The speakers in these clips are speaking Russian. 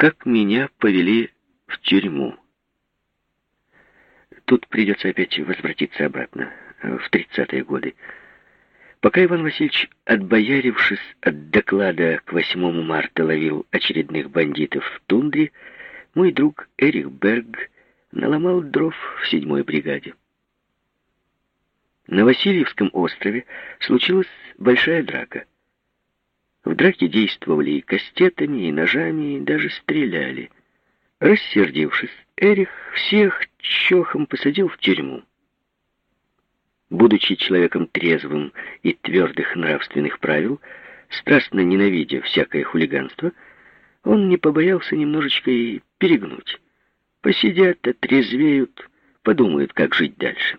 как меня повели в тюрьму. Тут придется опять возвратиться обратно, в тридцатые годы. Пока Иван Васильевич, отбоярившись от доклада к 8 марта, ловил очередных бандитов в тундре, мой друг Эрих Берг наломал дров в седьмой бригаде. На Васильевском острове случилась большая драка. В драке действовали и кастетами, и ножами, и даже стреляли. Рассердившись, Эрих всех чохом посадил в тюрьму. Будучи человеком трезвым и твердых нравственных правил, страстно ненавидя всякое хулиганство, он не побоялся немножечко и перегнуть. Посидят, отрезвеют, подумают, как жить дальше.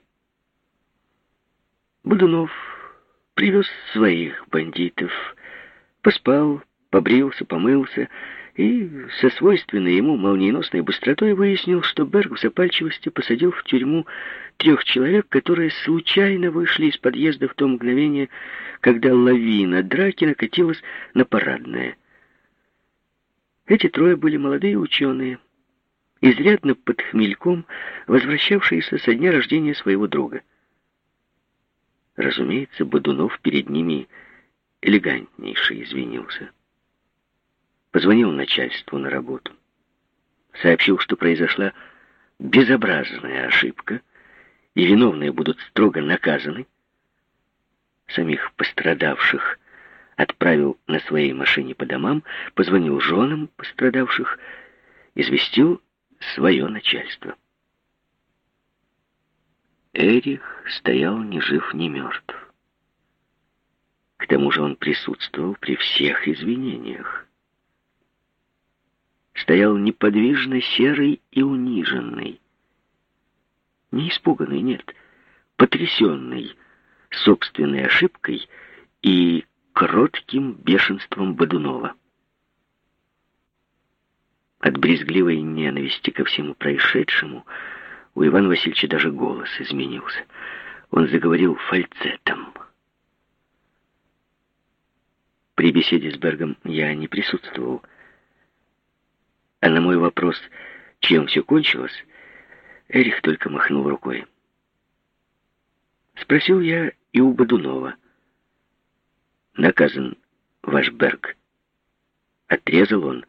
Будунов привез своих бандитов, поспал, побрился, помылся и со свойственной ему молниеносной быстротой выяснил, что Берг в запальчивости посадил в тюрьму трех человек, которые случайно вышли из подъезда в то мгновение, когда лавина драки накатилась на парадное. Эти трое были молодые ученые, изрядно под хмельком, возвращавшиеся со дня рождения своего друга. Разумеется, Бодунов перед ними элегантнейше извинился. Позвонил начальству на работу. Сообщил, что произошла безобразная ошибка, и виновные будут строго наказаны. Самих пострадавших отправил на своей машине по домам, позвонил женам пострадавших, известил свое начальство. Эрих стоял ни жив, ни мертв. К тому же он присутствовал при всех извинениях. Стоял неподвижно серый и униженный. Не испуганный, нет, потрясенный собственной ошибкой и кротким бешенством Бодунова. От брезгливой ненависти ко всему происшедшему у Ивана Васильевича даже голос изменился. Он заговорил фальцетом. При беседе с Бергом я не присутствовал. А на мой вопрос, чем все кончилось, Эрих только махнул рукой. Спросил я и у Бодунова. Наказан ваш Берг. Отрезал он.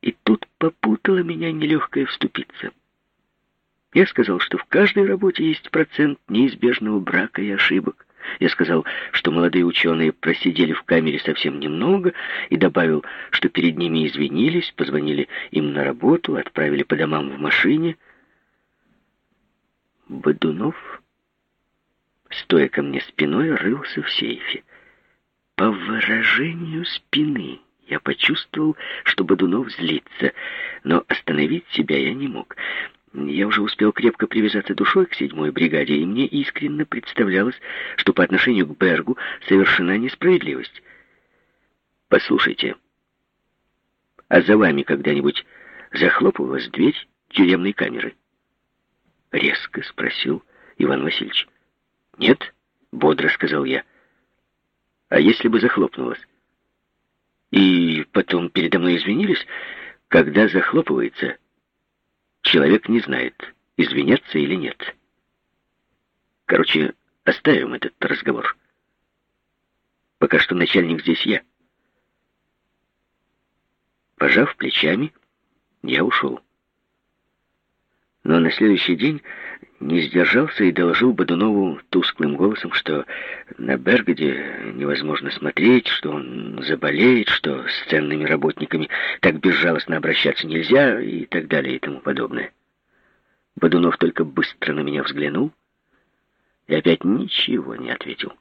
И тут попутала меня нелегкая вступиться. Я сказал, что в каждой работе есть процент неизбежного брака и ошибок. Я сказал, что молодые ученые просидели в камере совсем немного, и добавил, что перед ними извинились, позвонили им на работу, отправили по домам в машине. Бодунов, стоя ко мне спиной, рылся в сейфе. По выражению спины я почувствовал, что Бодунов злится, но остановить себя я не мог. Я уже успел крепко привязаться душой к седьмой бригаде, и мне искренне представлялось, что по отношению к Бергу совершена несправедливость. Послушайте, а за вами когда-нибудь захлопывалась дверь тюремной камеры? Резко спросил Иван Васильевич. Нет, бодро сказал я. А если бы захлопнулась? И потом передо мной извинились, когда захлопывается Человек не знает, извиняться или нет. Короче, оставим этот разговор. Пока что начальник здесь я. Пожав плечами, я ушел. Но на следующий день не сдержался и доложил Бодунову тусклым голосом, что на Бергоде невозможно смотреть, что он заболеет, что с ценными работниками так безжалостно обращаться нельзя и так далее и тому подобное. Бодунов только быстро на меня взглянул и опять ничего не ответил.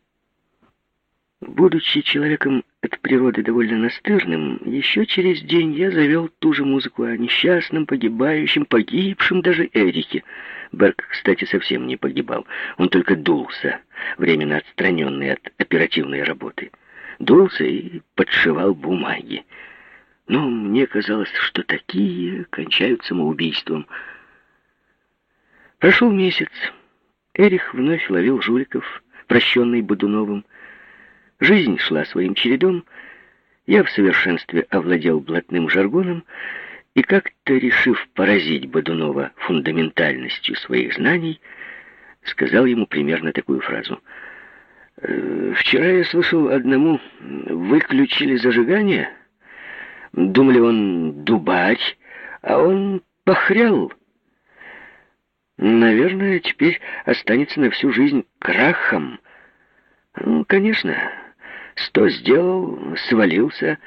Будучи человеком от природы довольно настырным, еще через день я завел ту же музыку о несчастном, погибающем, погибшем даже Эрике. Берг, кстати, совсем не погибал. Он только дулся, временно отстраненный от оперативной работы. Дулся и подшивал бумаги. Но мне казалось, что такие кончают самоубийством. Прошел месяц. Эрих вновь ловил жуликов, прощенный Бодуновым, Жизнь шла своим чередом, Я в совершенстве овладел блатным жаргоном и, как-то решив поразить Бодунова фундаментальностью своих знаний, сказал ему примерно такую фразу. «Э, «Вчера я слышал одному, выключили зажигание, думали он дубарь, а он похрял. Наверное, теперь останется на всю жизнь крахом. Ну, конечно, сто сделал, свалился,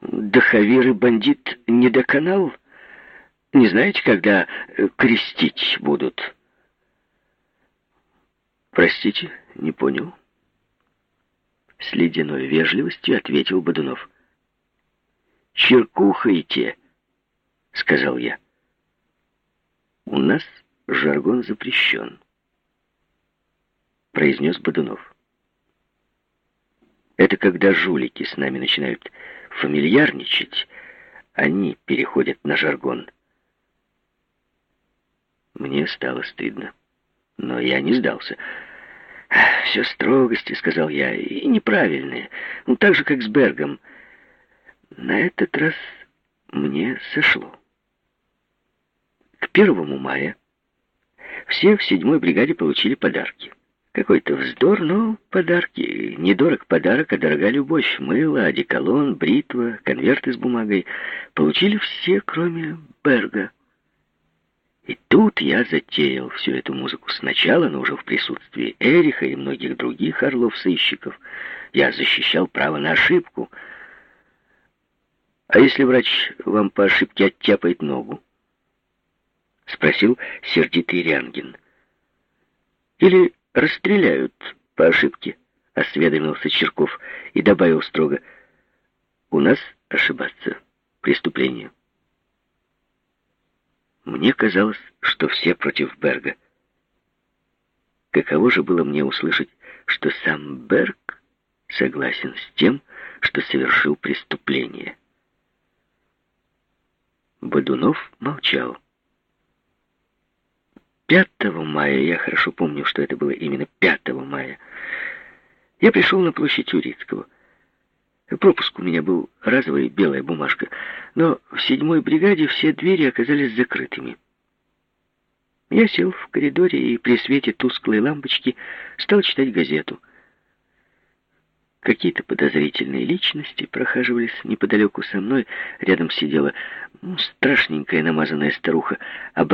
Дахавир и бандит не доконал. Не знаете, когда э, крестить будут?» «Простите, не понял». С ледяной вежливостью ответил Бодунов. «Черкухайте», — сказал я. «У нас жаргон запрещен», — произнес Бодунов. «Это когда жулики с нами начинают фамильярничать, они переходят на жаргон». Мне стало стыдно. Но я не сдался. «Все строгости», — сказал я, — «и неправильные. Ну, так же, как с Бергом». На этот раз мне сошло. К первому мая все в седьмой бригаде получили подарки. Какой-то вздор, но подарки. Недорог подарок, а дорога любовь. Мыло, одеколон, бритва, конверты с бумагой. Получили все, кроме Берга. И тут я затеял всю эту музыку сначала, но уже в присутствии Эриха и многих других орлов-сыщиков. Я защищал право на ошибку. «А если врач вам по ошибке оттяпает ногу?» — спросил сердитый Рянгин. «Или расстреляют по ошибке?» — осведомился Черков и добавил строго. «У нас ошибаться преступление». Мне казалось, что все против Берга. Каково же было мне услышать, что сам Берг согласен с тем, что совершил преступление. Бодунов молчал. 5 мая, я хорошо помню, что это было именно 5 мая, я пришел на площадь Урицкого. Пропуск у меня был разовая белая бумажка, но в седьмой бригаде все двери оказались закрытыми. Я сел в коридоре и при свете тусклой лампочки стал читать газету. Какие-то подозрительные личности прохаживались неподалеку со мной. Рядом сидела ну, страшненькая намазанная старуха, а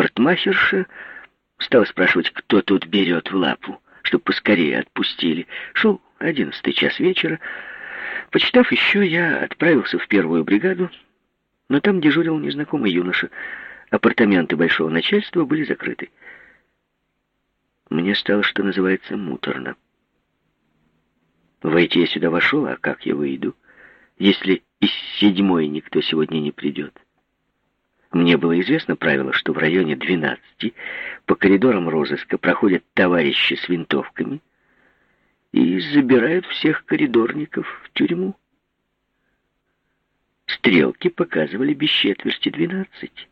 стала спрашивать, кто тут берет в лапу, чтобы поскорее отпустили. Шел одиннадцатый час вечера, Почитав еще, я отправился в первую бригаду, но там дежурил незнакомый юноша. Апартаменты большого начальства были закрыты. Мне стало, что называется, муторно. Войти я сюда вошел, а как я выйду, если из седьмой никто сегодня не придет? Мне было известно правило, что в районе 12 по коридорам розыска проходят товарищи с винтовками — и забирают всех коридорников в тюрьму. Стрелки показывали без четверти двенадцать.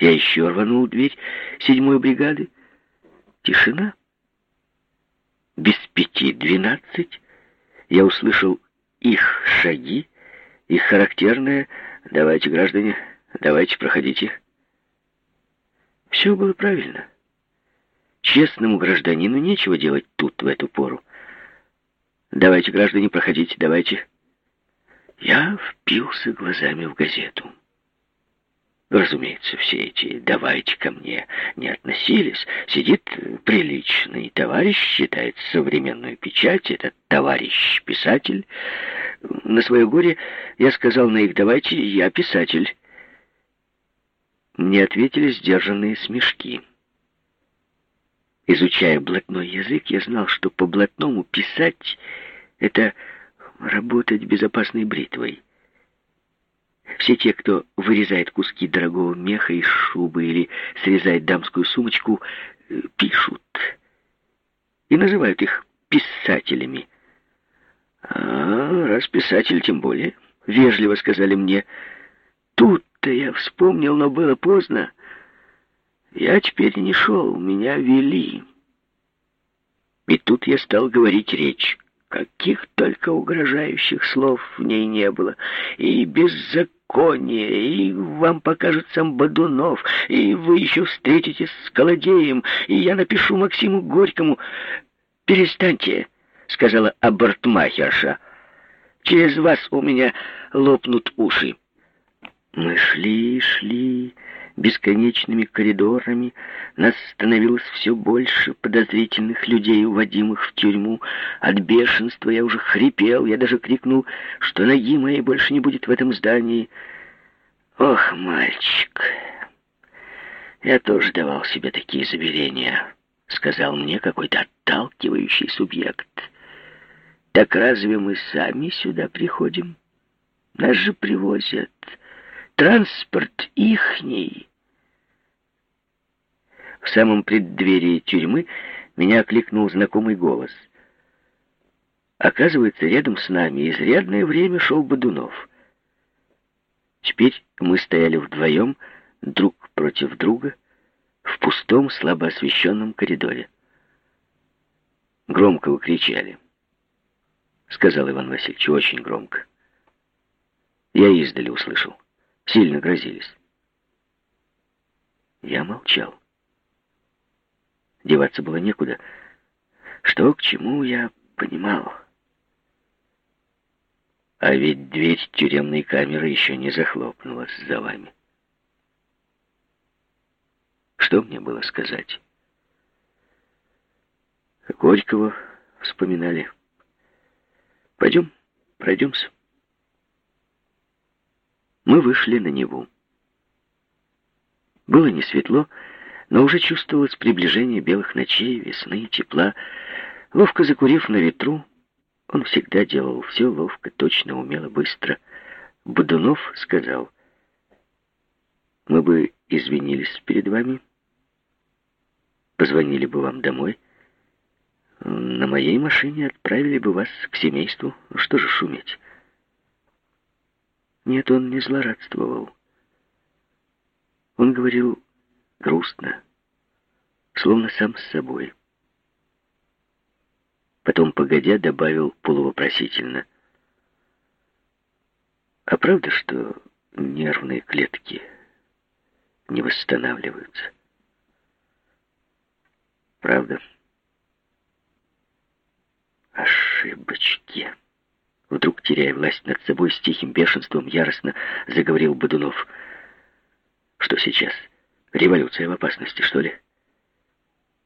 Я еще рванул дверь седьмой бригады. Тишина. Без пяти двенадцать я услышал их шаги, их характерное «давайте, граждане, давайте, проходите». Все было правильно. Честному гражданину нечего делать тут в эту пору. Давайте, граждане, проходите, давайте. Я впился глазами в газету. Разумеется, все эти «давайте ко мне» не относились. Сидит приличный товарищ, читает современную печать, этот товарищ-писатель. На свое горе я сказал на их «давайте, я писатель». Мне ответили сдержанные смешки. Изучая блатной язык, я знал, что по блатному писать — это работать безопасной бритвой. Все те, кто вырезает куски дорогого меха из шубы или срезает дамскую сумочку, э, пишут. И называют их писателями. А раз писатель, тем более, вежливо сказали мне. Тут-то я вспомнил, но было поздно. Я теперь не шел, меня вели. И тут я стал говорить речь каких только угрожающих слов в ней не было. И беззаконие, и вам покажет сам Бодунов, и вы еще встретитесь с Колодеем, и я напишу Максиму Горькому. «Перестаньте», — сказала абортмахерша. «Через вас у меня лопнут уши». Мы шли, шли бесконечными коридорами. Нас становилось все больше подозрительных людей, уводимых в тюрьму. От бешенства я уже хрипел, я даже крикнул, что ноги моей больше не будет в этом здании. Ох, мальчик, я тоже давал себе такие заверения, сказал мне какой-то отталкивающий субъект. Так разве мы сами сюда приходим? Нас же привозят транспорт ихний. В самом преддверии тюрьмы меня окликнул знакомый голос. Оказывается, рядом с нами изрядное время шел Бодунов. Теперь мы стояли вдвоем, друг против друга, в пустом, слабо освещенном коридоре. Громко кричали, сказал Иван Васильевич, очень громко. Я издали услышал. Сильно грозились. Я молчал. Деваться было некуда. Что к чему, я понимал. А ведь дверь тюремной камеры еще не захлопнулась за вами. Что мне было сказать? Горького вспоминали. Пойдем, пройдемся. Мы вышли на Неву. Было не светло, но уже чувствовалось приближение белых ночей, весны, тепла. Ловко закурив на ветру, он всегда делал все ловко, точно, умело, быстро. Бодунов сказал, «Мы бы извинились перед вами, позвонили бы вам домой, на моей машине отправили бы вас к семейству. Что же шуметь?» Нет, он не злорадствовал. Он говорил грустно, словно сам с собой. Потом, погодя, добавил полувопросительно. А правда, что нервные клетки не восстанавливаются? Правда? Ошибочки. Вдруг, теряя власть над собой, с тихим бешенством яростно заговорил Бодунов. Что сейчас? Революция в опасности, что ли?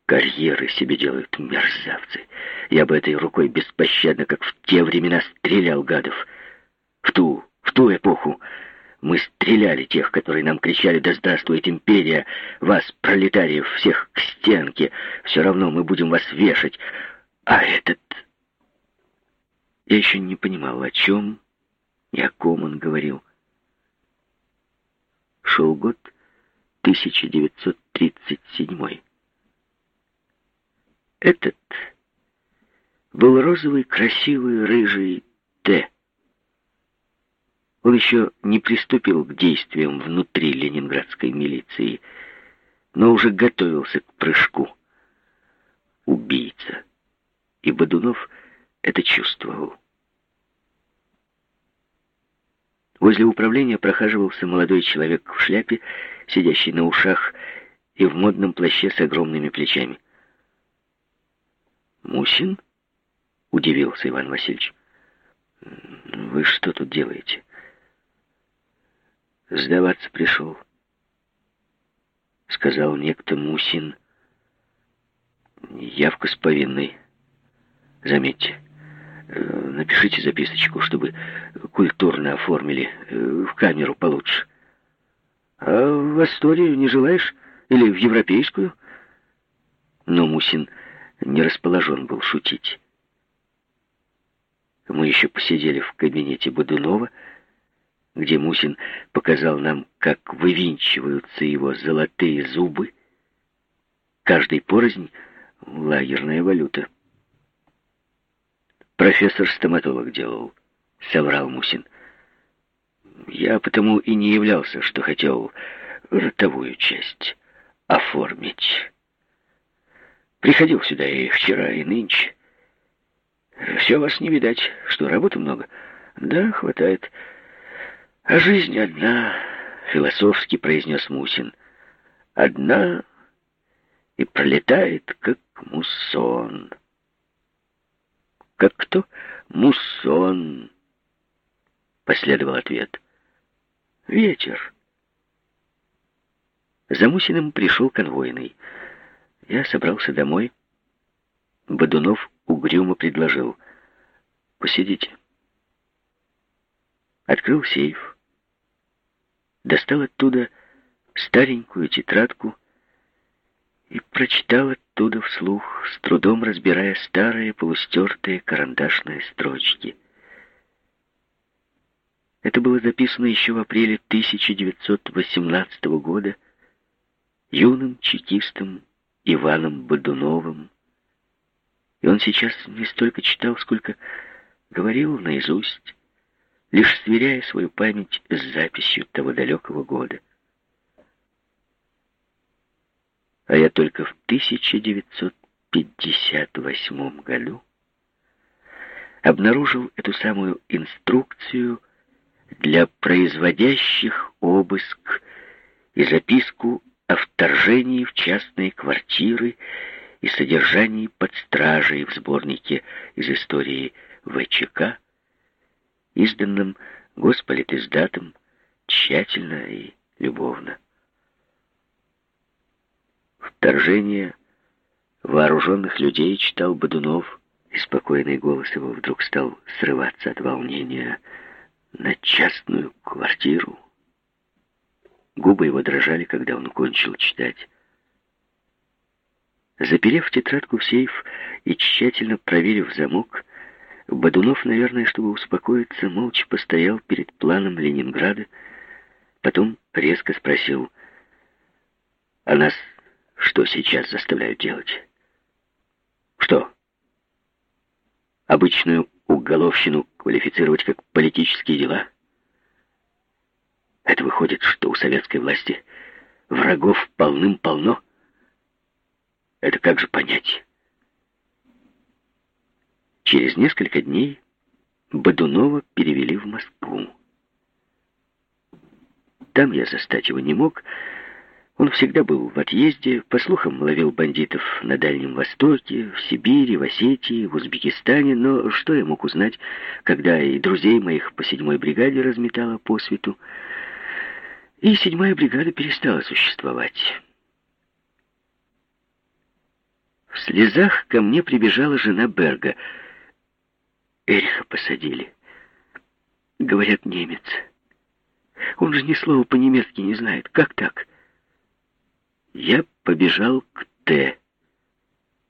Карьеры себе делают мерзавцы. Я бы этой рукой беспощадно, как в те времена, стрелял гадов. В ту, в ту эпоху мы стреляли тех, которые нам кричали «Да здравствует империя! Вас, пролетариев, всех к стенке! Все равно мы будем вас вешать!» А этот я еще не понимал, о чем и о ком он говорил. Шел год 1937. Этот был розовый, красивый, рыжий Т. Он еще не приступил к действиям внутри ленинградской милиции, но уже готовился к прыжку. Убийца. И Бодунов это чувствовал. Возле управления прохаживался молодой человек в шляпе, сидящий на ушах и в модном плаще с огромными плечами. «Мусин?» — удивился Иван Васильевич. «Вы что тут делаете?» «Сдаваться пришел», — сказал некто Мусин. «Явка с повинной, заметьте». Э, напишите записочку, чтобы культурно оформили, э, в камеру получше. А в Асторию не желаешь? Или в европейскую? Но Мусин не расположен был шутить. Мы еще посидели в кабинете Бодунова, где Мусин показал нам, как вывинчиваются его золотые зубы. Каждый порознь — лагерная валюта. Профессор-стоматолог делал, соврал Мусин. Я потому и не являлся, что хотел ротовую часть оформить. Приходил сюда и вчера, и нынче. Все вас не видать. Что, работы много? Да, хватает. А жизнь одна, философски произнес Мусин. Одна и пролетает, как муссон. Как кто? Муссон. Последовал ответ. Ветер. За Мусиным пришел конвойный. Я собрался домой. Бодунов угрюмо предложил. «Посидите». Открыл сейф. Достал оттуда старенькую тетрадку и прочитал оттуда вслух, с трудом разбирая старые полустертые карандашные строчки. Это было записано еще в апреле 1918 года юным чекистом Иваном Бодуновым. И он сейчас не столько читал, сколько говорил наизусть, лишь сверяя свою память с записью того далекого года. А я только в 1958 году обнаружил эту самую инструкцию для производящих обыск и записку о вторжении в частные квартиры и содержании под стражей в сборнике из истории ВЧК, изданном Госполитиздатом тщательно и любовно. Вторжение вооруженных людей читал Бодунов, и спокойный голос его вдруг стал срываться от волнения на частную квартиру. Губы его дрожали, когда он кончил читать. Заперев тетрадку в сейф и тщательно проверив замок, Бодунов, наверное, чтобы успокоиться, молча постоял перед планом Ленинграда, потом резко спросил, «А нас что сейчас заставляют делать?» «Что?» «Обычную уголовщину квалифицировать как политические дела?» Это выходит, что у советской власти врагов полным-полно. Это как же понять? Через несколько дней Бодунова перевели в Москву. Там я застать его не мог. Он всегда был в отъезде, по слухам ловил бандитов на Дальнем Востоке, в Сибири, в Осетии, в Узбекистане, но что я мог узнать, когда и друзей моих по седьмой бригаде разметало по свету, и седьмая бригада перестала существовать. В слезах ко мне прибежала жена Берга. Эриха посадили. Говорят, немец. Он же ни слова по-немецки не знает. Как так? Я побежал к Т.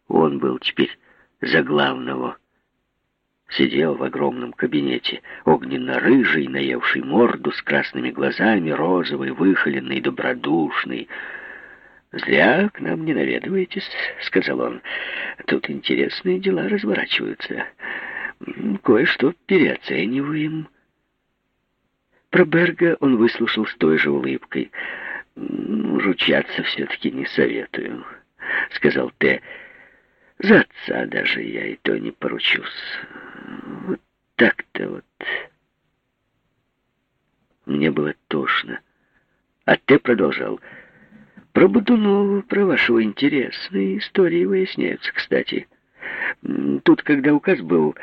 Он был теперь за главного. Сидел в огромном кабинете, огненно-рыжий, наевший морду, с красными глазами, розовый, выхоленный, добродушный. «Зря к нам не наведываетесь», — сказал он. «Тут интересные дела разворачиваются. Кое-что переоцениваем». Про Берга он выслушал с той же улыбкой. «Ручаться все-таки не советую», — сказал Т. «За отца даже я и то не поручусь. Вот так-то вот. Мне было тошно. А ты продолжал. Про Будунова, про вашего интересные истории выясняются, кстати. Тут, когда указ был,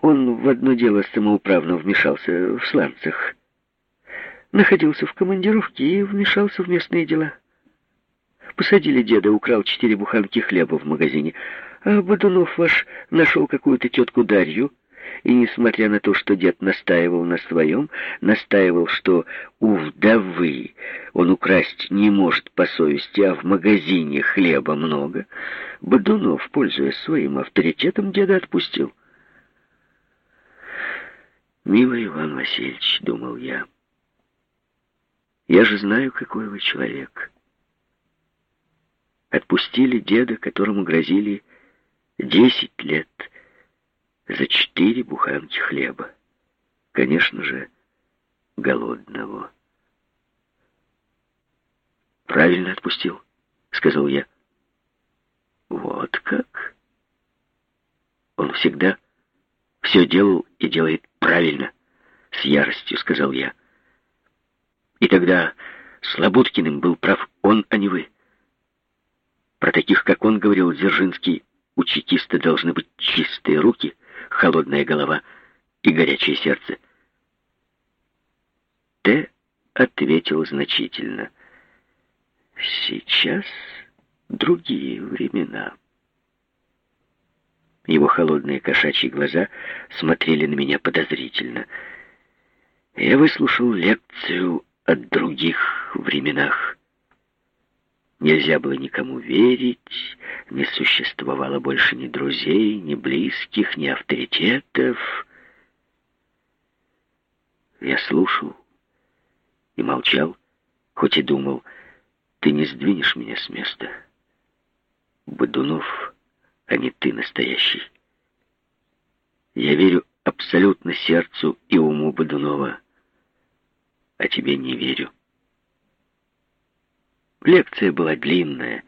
он в одно дело самоуправно вмешался в сланцах. Находился в командировке и вмешался в местные дела. Посадили деда, украл четыре буханки хлеба в магазине. А Бодунов ваш нашел какую-то тетку Дарью, и, несмотря на то, что дед настаивал на своем, настаивал, что у вдовы он украсть не может по совести, а в магазине хлеба много, Бодунов, пользуясь своим авторитетом, деда отпустил. «Милый Иван Васильевич», — думал я, — «я же знаю, какой вы человек». Отпустили деда, которому грозили Десять лет за четыре буханки хлеба. Конечно же, голодного. «Правильно отпустил», — сказал я. «Вот как?» Он всегда все делал и делает правильно, с яростью сказал я. И тогда Слободкиным был прав он, а не вы. Про таких, как он, говорил Дзержинский, у чекиста должны быть чистые руки, холодная голова и горячее сердце. Т. ответил значительно. Сейчас другие времена. Его холодные кошачьи глаза смотрели на меня подозрительно. Я выслушал лекцию о других временах. Нельзя было никому верить, не существовало больше ни друзей, ни близких, ни авторитетов. Я слушал и молчал, хоть и думал, ты не сдвинешь меня с места. Бодунов, а не ты настоящий. Я верю абсолютно сердцу и уму Бодунова, а тебе не верю. Лекция была длинная.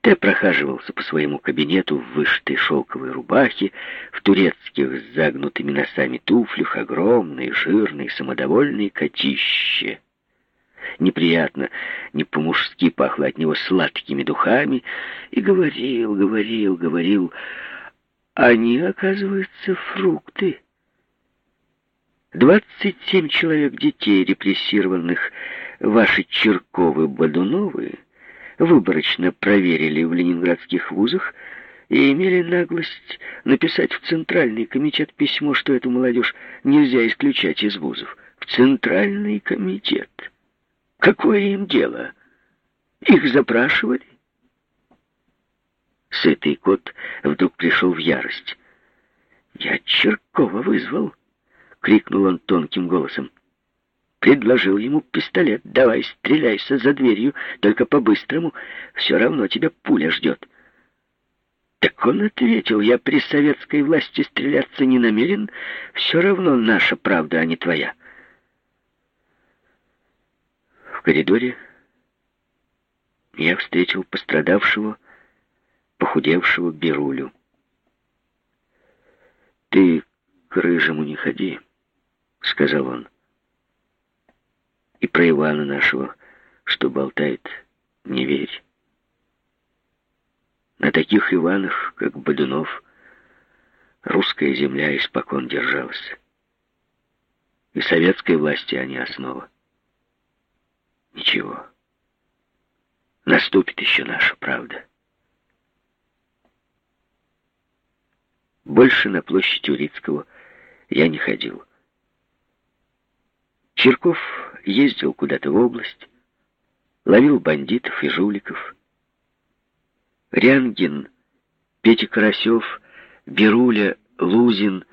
Ты прохаживался по своему кабинету в вышитой шелковой рубахе, в турецких с загнутыми носами туфлях, огромный, жирный, самодовольный котище. Неприятно, не по-мужски пахло от него сладкими духами, и говорил, говорил, говорил. Они, оказывается, фрукты. Двадцать семь человек детей, репрессированных Ваши Черковы-Бодуновы выборочно проверили в ленинградских вузах и имели наглость написать в Центральный комитет письмо, что эту молодежь нельзя исключать из вузов. В Центральный комитет. Какое им дело? Их запрашивали? Сытый кот вдруг пришел в ярость. «Я Черкова вызвал!» — крикнул он тонким голосом предложил ему пистолет. «Давай, стреляйся за дверью, только по-быстрому. Все равно тебя пуля ждет». Так он ответил, я при советской власти стреляться не намерен, все равно наша правда, а не твоя. В коридоре я встретил пострадавшего, похудевшего Берулю. «Ты к рыжему не ходи», — сказал он. И про Ивана нашего, что болтает, не верь. На таких Иванах, как Бодунов, русская земля испокон держалась. И советской власти они основа. Ничего. Наступит еще наша правда. Больше на площадь Урицкого я не ходил. Черков ездил куда-то в область, ловил бандитов и жуликов. Рянгин, Петя Карасев, Беруля, Лузин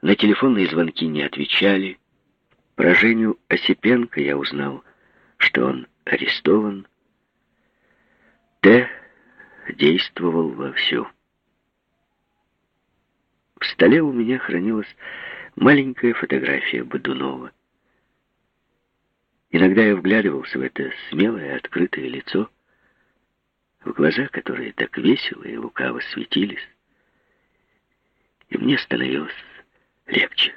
на телефонные звонки не отвечали. Про Женю Осипенко я узнал, что он арестован. Т. действовал вовсю. В столе у меня хранилась маленькая фотография Бодунова. Иногда я вглядывался в это смелое, открытое лицо, в глаза, которые так весело и лукаво светились, и мне становилось легче.